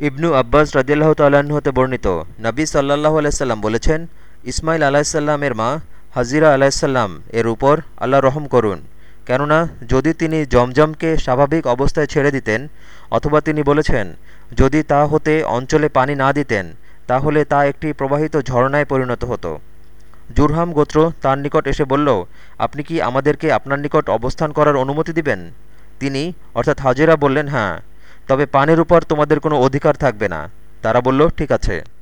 ইবনু আব্বাস রদিয়াল্লাহ তাল্লাহ্ন হতে বর্ণিত। নবী সাল্লাহ আলাইসাল্লাম বলেছেন ইসমাইল আলাহিসাল্লামের মা হাজিরা আলাহিসাল্লাম এর উপর আল্লাহ রহম করুন। কেননা, যদি তিনি জমজমকে স্বাভাবিক অবস্থায় ছেড়ে দিতেন, অথবা তিনি বলেছেন, যদি তা হতে অঞ্চলে পানি না দিতেন, তাহলে তা একটি প্রবাহিত ঝর্ণায় পরিণত হতো। জুরহাম গোত্র তার নিকট এসে বলল, আপনি কি আমাদেরকে আপনার নিকট অবস্থান করার অনুমতি দিবেন? তিনি, অর্থাৎ হাজেরা বললেন হ্যাঁ। তবে পানির উপর তোমাদের কোনো অধিকার থাকবে না। তারা বলল ঠিক আছে।